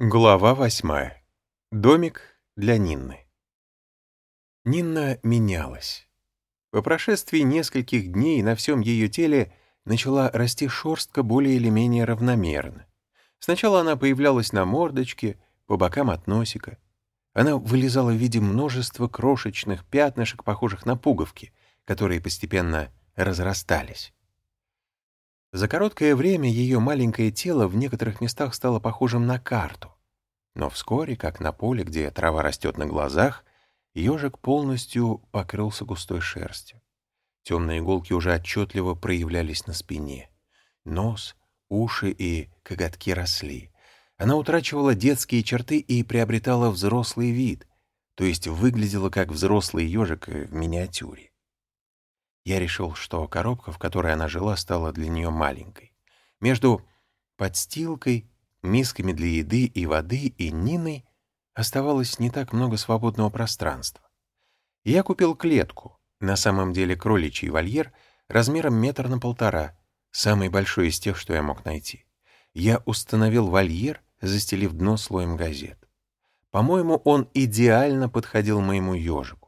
Глава восьмая. Домик для Нинны. Нинна менялась. По прошествии нескольких дней на всем ее теле начала расти шерстка более или менее равномерно. Сначала она появлялась на мордочке, по бокам от носика. Она вылезала в виде множества крошечных пятнышек, похожих на пуговки, которые постепенно разрастались. За короткое время ее маленькое тело в некоторых местах стало похожим на карту. Но вскоре, как на поле, где трава растет на глазах, ежик полностью покрылся густой шерстью. Темные иголки уже отчетливо проявлялись на спине. Нос, уши и коготки росли. Она утрачивала детские черты и приобретала взрослый вид, то есть выглядела как взрослый ежик в миниатюре. Я решил, что коробка, в которой она жила, стала для нее маленькой. Между подстилкой, мисками для еды и воды и Ниной оставалось не так много свободного пространства. Я купил клетку, на самом деле кроличий вольер, размером метр на полтора, самый большой из тех, что я мог найти. Я установил вольер, застелив дно слоем газет. По-моему, он идеально подходил моему ежику.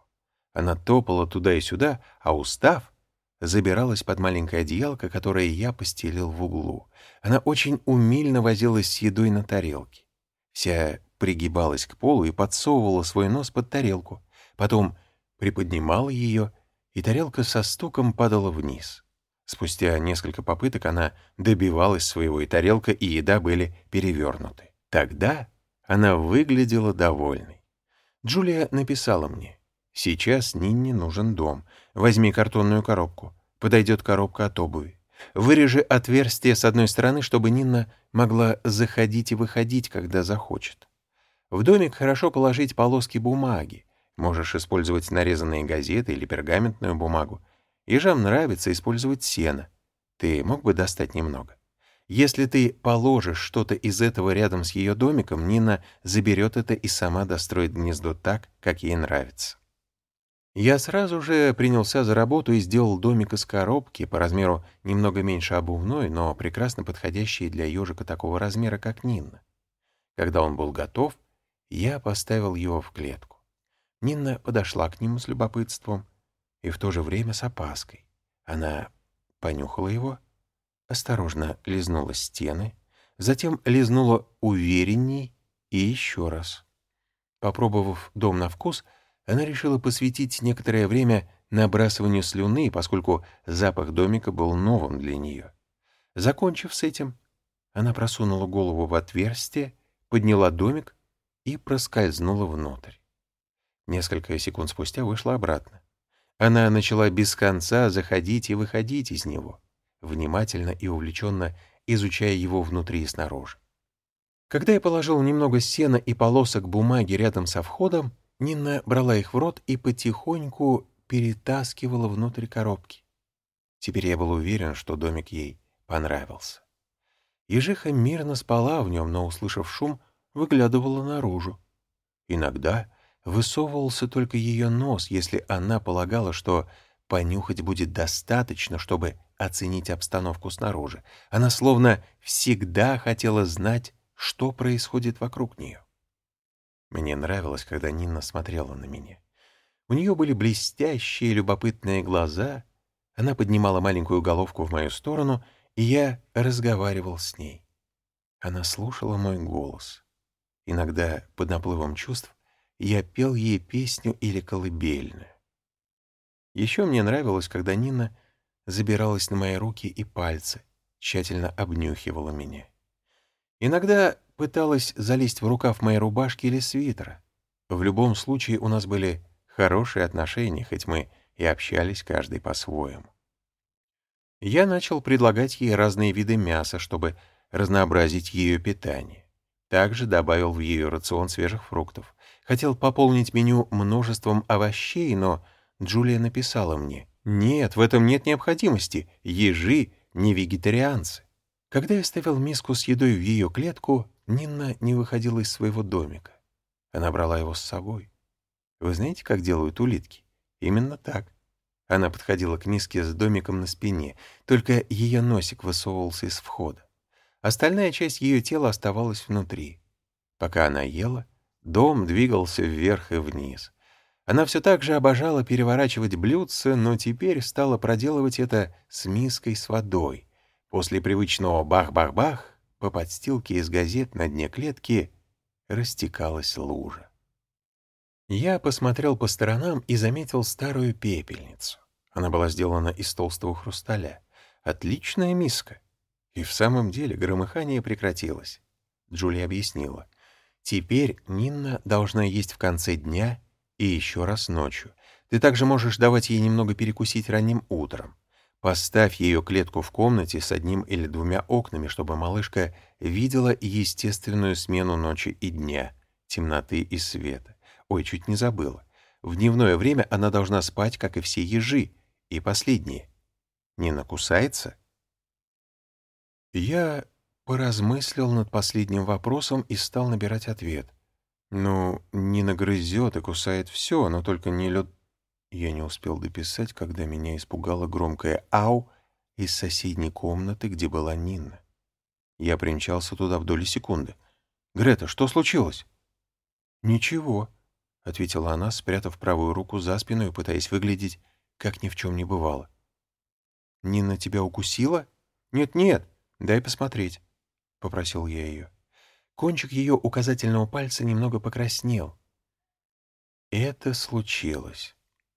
Она топала туда и сюда, а устав, забиралась под маленькое одеялко, которое я постелил в углу. Она очень умильно возилась с едой на тарелке. Вся пригибалась к полу и подсовывала свой нос под тарелку. Потом приподнимала ее, и тарелка со стуком падала вниз. Спустя несколько попыток она добивалась своего, и тарелка, и еда были перевернуты. Тогда она выглядела довольной. Джулия написала мне. Сейчас Нинне нужен дом. Возьми картонную коробку. Подойдет коробка от обуви. Вырежи отверстие с одной стороны, чтобы Нинна могла заходить и выходить, когда захочет. В домик хорошо положить полоски бумаги. Можешь использовать нарезанные газеты или пергаментную бумагу. Ежам нравится использовать сено. Ты мог бы достать немного? Если ты положишь что-то из этого рядом с ее домиком, Нина заберет это и сама достроит гнездо так, как ей нравится. Я сразу же принялся за работу и сделал домик из коробки, по размеру немного меньше обувной, но прекрасно подходящий для ежика такого размера, как Нинна. Когда он был готов, я поставил его в клетку. Нинна подошла к нему с любопытством и в то же время с опаской. Она понюхала его, осторожно лизнула стены, затем лизнула уверенней и еще раз. Попробовав дом на вкус, она решила посвятить некоторое время набрасыванию слюны, поскольку запах домика был новым для нее. Закончив с этим, она просунула голову в отверстие, подняла домик и проскользнула внутрь. Несколько секунд спустя вышла обратно. Она начала без конца заходить и выходить из него, внимательно и увлеченно изучая его внутри и снаружи. Когда я положил немного сена и полосок бумаги рядом со входом, Нина брала их в рот и потихоньку перетаскивала внутрь коробки. Теперь я был уверен, что домик ей понравился. Ежиха мирно спала в нем, но, услышав шум, выглядывала наружу. Иногда высовывался только ее нос, если она полагала, что понюхать будет достаточно, чтобы оценить обстановку снаружи. Она словно всегда хотела знать, что происходит вокруг нее. Мне нравилось, когда Нина смотрела на меня. У нее были блестящие, любопытные глаза. Она поднимала маленькую головку в мою сторону, и я разговаривал с ней. Она слушала мой голос. Иногда, под наплывом чувств, я пел ей песню или колыбельную. Еще мне нравилось, когда Нина забиралась на мои руки и пальцы, тщательно обнюхивала меня. Иногда пыталась залезть в рукав моей рубашки или свитера. В любом случае у нас были хорошие отношения, хоть мы и общались каждый по-своему. Я начал предлагать ей разные виды мяса, чтобы разнообразить ее питание. Также добавил в ее рацион свежих фруктов. Хотел пополнить меню множеством овощей, но Джулия написала мне, «Нет, в этом нет необходимости. Ежи не вегетарианцы». Когда я ставил миску с едой в ее клетку, Нинна не выходила из своего домика. Она брала его с собой. Вы знаете, как делают улитки? Именно так. Она подходила к миске с домиком на спине, только ее носик высовывался из входа. Остальная часть ее тела оставалась внутри. Пока она ела, дом двигался вверх и вниз. Она все так же обожала переворачивать блюдца, но теперь стала проделывать это с миской с водой. После привычного бах-бах-бах по подстилке из газет на дне клетки растекалась лужа. Я посмотрел по сторонам и заметил старую пепельницу. Она была сделана из толстого хрусталя. Отличная миска. И в самом деле громыхание прекратилось. Джулия объяснила. Теперь Нинна должна есть в конце дня и еще раз ночью. Ты также можешь давать ей немного перекусить ранним утром. Поставь ее клетку в комнате с одним или двумя окнами, чтобы малышка видела естественную смену ночи и дня, темноты и света. Ой, чуть не забыла. В дневное время она должна спать, как и все ежи. И последнее. Не накусается? Я поразмыслил над последним вопросом и стал набирать ответ. Ну, не нагрызет и кусает все, но только не лед... Я не успел дописать, когда меня испугало громкое «Ау!» из соседней комнаты, где была Нина. Я примчался туда в доли секунды. «Грета, что случилось?» «Ничего», — ответила она, спрятав правую руку за спину и пытаясь выглядеть, как ни в чем не бывало. «Нина тебя укусила?» «Нет-нет, дай посмотреть», — попросил я ее. Кончик ее указательного пальца немного покраснел. Это случилось.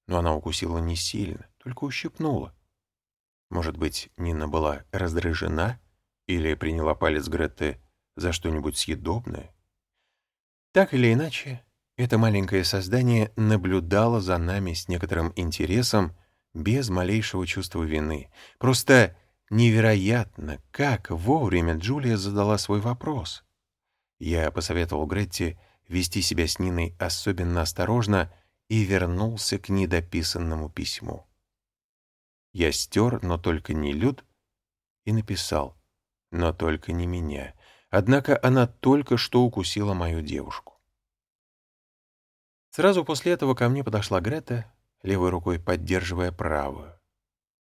Но она укусила не сильно, только ущипнула. Может быть, Нина была раздражена или приняла палец Гретты за что-нибудь съедобное? Так или иначе, это маленькое создание наблюдало за нами с некоторым интересом, без малейшего чувства вины. Просто невероятно, как вовремя Джулия задала свой вопрос — я посоветовал Гретти вести себя с Ниной особенно осторожно и вернулся к недописанному письму. Я стер, но только не Люд, и написал, но только не меня. Однако она только что укусила мою девушку. Сразу после этого ко мне подошла Грета, левой рукой поддерживая правую.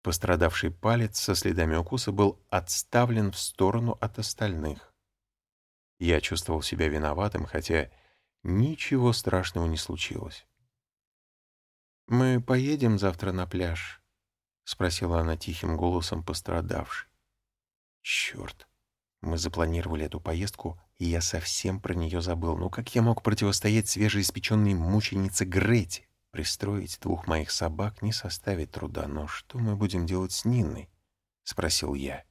Пострадавший палец со следами укуса был отставлен в сторону от остальных. Я чувствовал себя виноватым, хотя ничего страшного не случилось. «Мы поедем завтра на пляж?» — спросила она тихим голосом пострадавшей. «Черт! Мы запланировали эту поездку, и я совсем про нее забыл. Ну как я мог противостоять свежеиспеченной мученице Грете? Пристроить двух моих собак не составит труда, но что мы будем делать с Ниной?» — спросил я.